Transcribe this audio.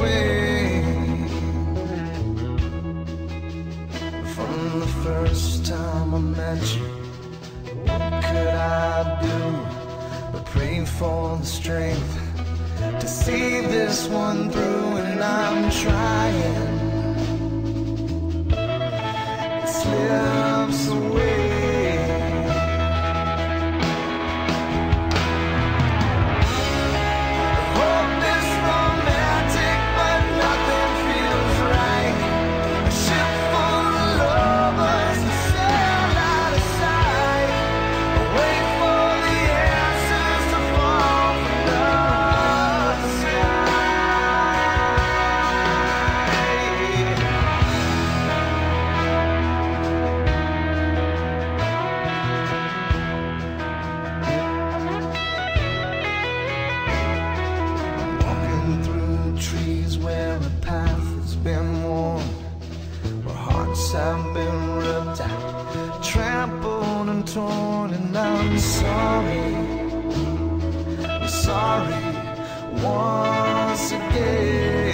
way from the first time I met you. What could I do but pray for the strength to see this one through? And I'm trying. Hearts have been ripped out, trampled and torn, and I'm sorry, I'm sorry once again.